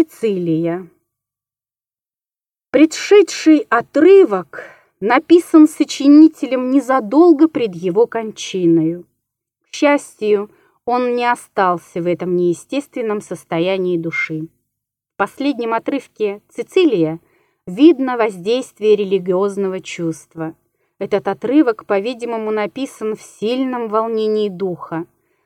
Цицилия. Предшедший отрывок написан сочинителем незадолго пред его кончиною. К счастью, он не остался в этом неестественном состоянии души. В последнем отрывке «Цицилия» видно воздействие религиозного чувства. Этот отрывок, по-видимому, написан в сильном волнении духа,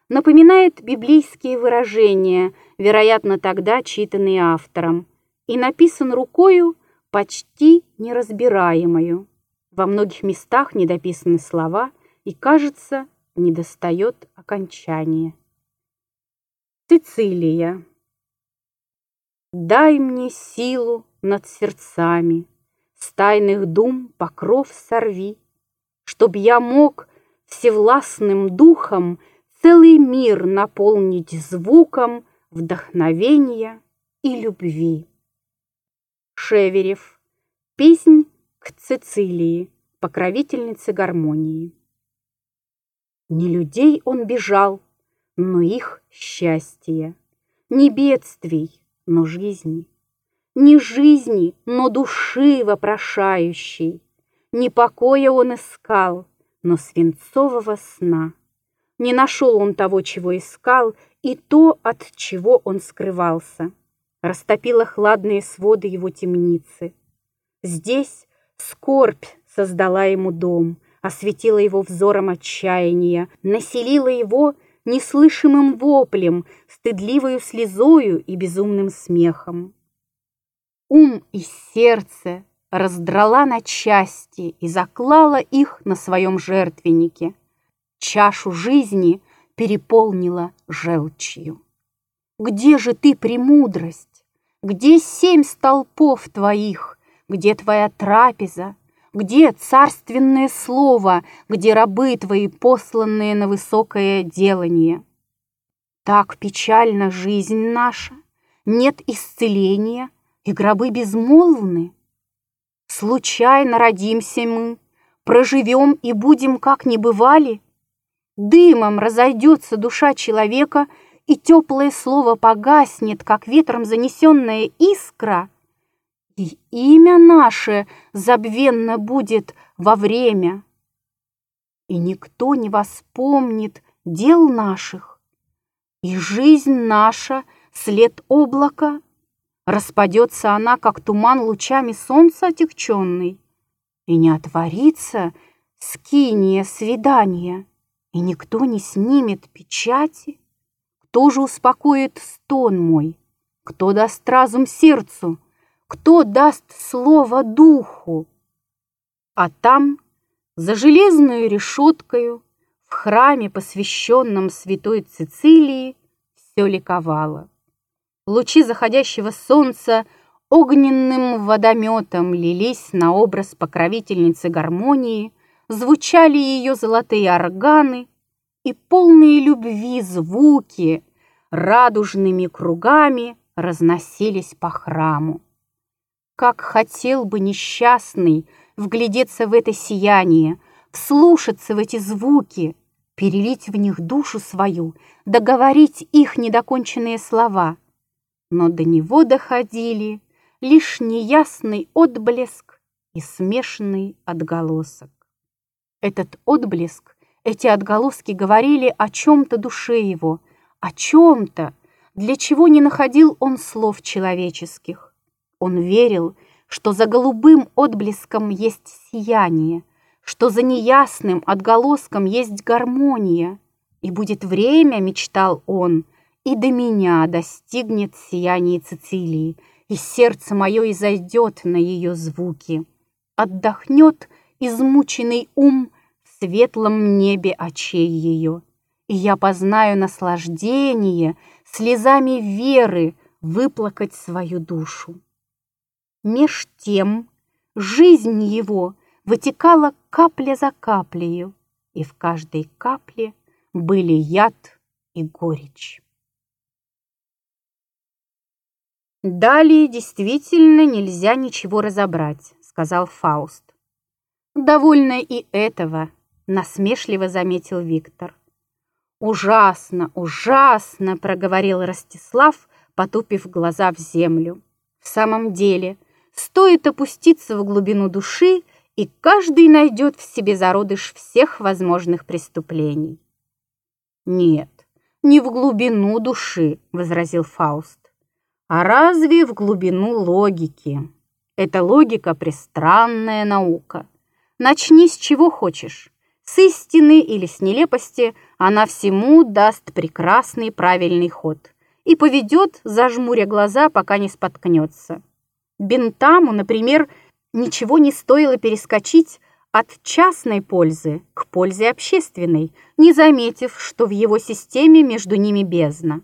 напоминает библейские выражения, вероятно, тогда читанные автором, и написан рукою, почти неразбираемою. Во многих местах недописаны слова, и, кажется, недостает окончания. Цицилия. Дай мне силу над сердцами, С тайных дум покров сорви, Чтоб я мог всевластным духом целый мир наполнить звуком вдохновения и любви. Шеверев. Песнь к Цицилии, покровительнице гармонии. Не людей он бежал, но их счастье, не бедствий, но жизни, не жизни, но души вопрошающей, не покоя он искал, но свинцового сна. Не нашел он того, чего искал, и то, от чего он скрывался. Растопила хладные своды его темницы. Здесь скорбь создала ему дом, осветила его взором отчаяния, населила его неслышимым воплем, стыдливою слезою и безумным смехом. Ум и сердце раздрала на части и заклала их на своем жертвеннике чашу жизни переполнила желчью. Где же ты, премудрость? Где семь столпов твоих? Где твоя трапеза? Где царственное слово? Где рабы твои, посланные на высокое делание? Так печальна жизнь наша, нет исцеления, и гробы безмолвны. Случайно родимся мы, проживем и будем, как не бывали, Дымом разойдется душа человека, и теплое слово погаснет, как ветром занесенная искра, и имя наше забвенно будет во время. И никто не воспомнит дел наших, и жизнь наша след облака, распадется она, как туман лучами солнца отягченный, и не отворится скиния свидания и никто не снимет печати? Кто же успокоит стон мой? Кто даст разум сердцу? Кто даст слово духу? А там, за железную решеткою, в храме, посвященном святой Цицилии, все ликовало. Лучи заходящего солнца огненным водометом лились на образ покровительницы гармонии – звучали ее золотые органы, и полные любви звуки радужными кругами разносились по храму. Как хотел бы несчастный вглядеться в это сияние, вслушаться в эти звуки, перелить в них душу свою, договорить их недоконченные слова. Но до него доходили лишь неясный отблеск и смешанный отголосок. Этот отблеск, эти отголоски говорили о чем-то душе его, о чем-то, для чего не находил он слов человеческих. Он верил, что за голубым отблеском есть сияние, что за неясным отголоском есть гармония. И будет время, мечтал он, и до меня достигнет сияние Цицилии, и сердце мое изойдет на ее звуки. Отдохнет измученный ум светлом небе очей ее, и я познаю наслаждение слезами веры выплакать свою душу. Меж тем жизнь его вытекала капля за каплею, и в каждой капле были яд и горечь. «Далее действительно нельзя ничего разобрать», — сказал Фауст. «Довольно и этого», насмешливо заметил Виктор. «Ужасно, ужасно!» — проговорил Ростислав, потупив глаза в землю. В самом деле, стоит опуститься в глубину души, и каждый найдет в себе зародыш всех возможных преступлений. «Нет, не в глубину души», — возразил Фауст, «а разве в глубину логики? Эта логика — пристранная наука. Начни с чего хочешь. С истины или с нелепости она всему даст прекрасный правильный ход и поведет, зажмуря глаза, пока не споткнется. Бентаму, например, ничего не стоило перескочить от частной пользы к пользе общественной, не заметив, что в его системе между ними бездна.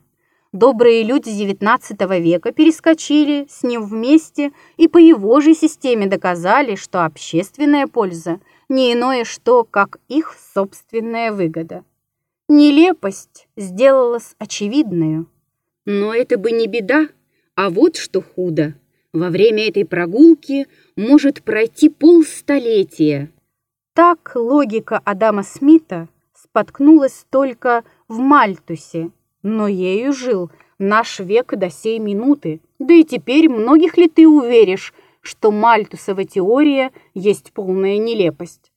Добрые люди XIX века перескочили с ним вместе и по его же системе доказали, что общественная польза не иное что, как их собственная выгода. Нелепость сделалась очевидную. Но это бы не беда, а вот что худо. Во время этой прогулки может пройти полстолетия. Так логика Адама Смита споткнулась только в Мальтусе, но ею жил наш век до сей минуты. Да и теперь многих ли ты уверишь, что Мальтусова теория есть полная нелепость?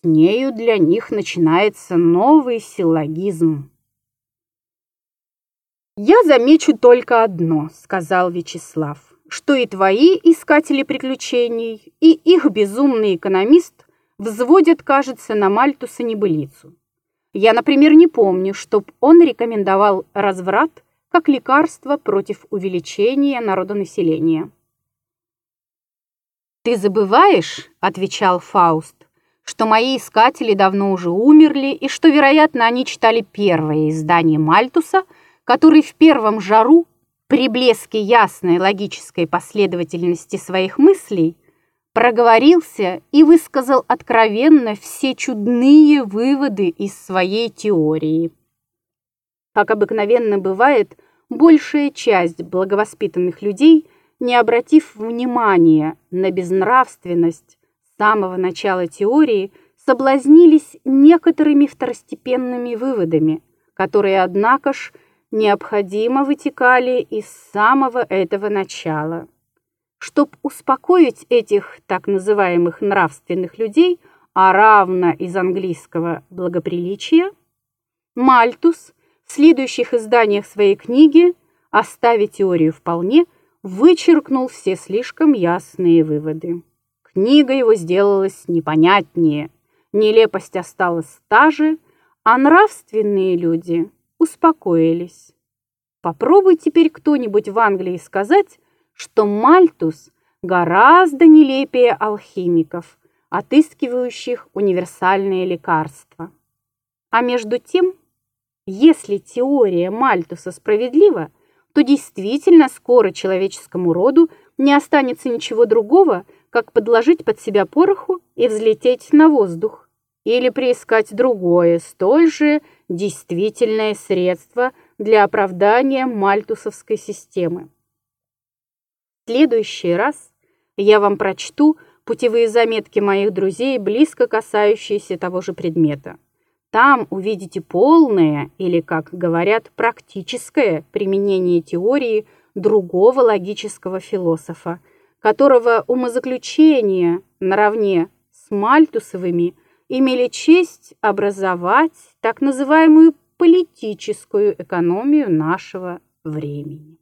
С нею для них начинается новый силлогизм. «Я замечу только одно», — сказал Вячеслав, «что и твои искатели приключений, и их безумный экономист взводят, кажется, на Мальтуса небылицу. Я, например, не помню, чтоб он рекомендовал разврат как лекарство против увеличения народонаселения». «Ты забываешь», — отвечал Фауст, что мои искатели давно уже умерли и что, вероятно, они читали первое издание Мальтуса — который в первом жару, при блеске ясной логической последовательности своих мыслей, проговорился и высказал откровенно все чудные выводы из своей теории. Как обыкновенно бывает, большая часть благовоспитанных людей, не обратив внимания на безнравственность с самого начала теории, соблазнились некоторыми второстепенными выводами, которые, однако ж, необходимо вытекали из самого этого начала. Чтоб успокоить этих так называемых нравственных людей, а равно из английского благоприличия, Мальтус в следующих изданиях своей книги «Оставить теорию вполне» вычеркнул все слишком ясные выводы. Книга его сделалась непонятнее, нелепость осталась та же, а нравственные люди успокоились. Попробуй теперь кто-нибудь в Англии сказать, что Мальтус гораздо нелепее алхимиков, отыскивающих универсальные лекарства. А между тем, если теория Мальтуса справедлива, то действительно скоро человеческому роду не останется ничего другого, как подложить под себя пороху и взлететь на воздух, или приискать другое, столь же действительное средство для оправдания мальтусовской системы. В следующий раз я вам прочту путевые заметки моих друзей, близко касающиеся того же предмета. Там увидите полное, или, как говорят, практическое применение теории другого логического философа, которого умозаключения наравне с Мальтусовыми имели честь образовать так называемую политическую экономию нашего времени.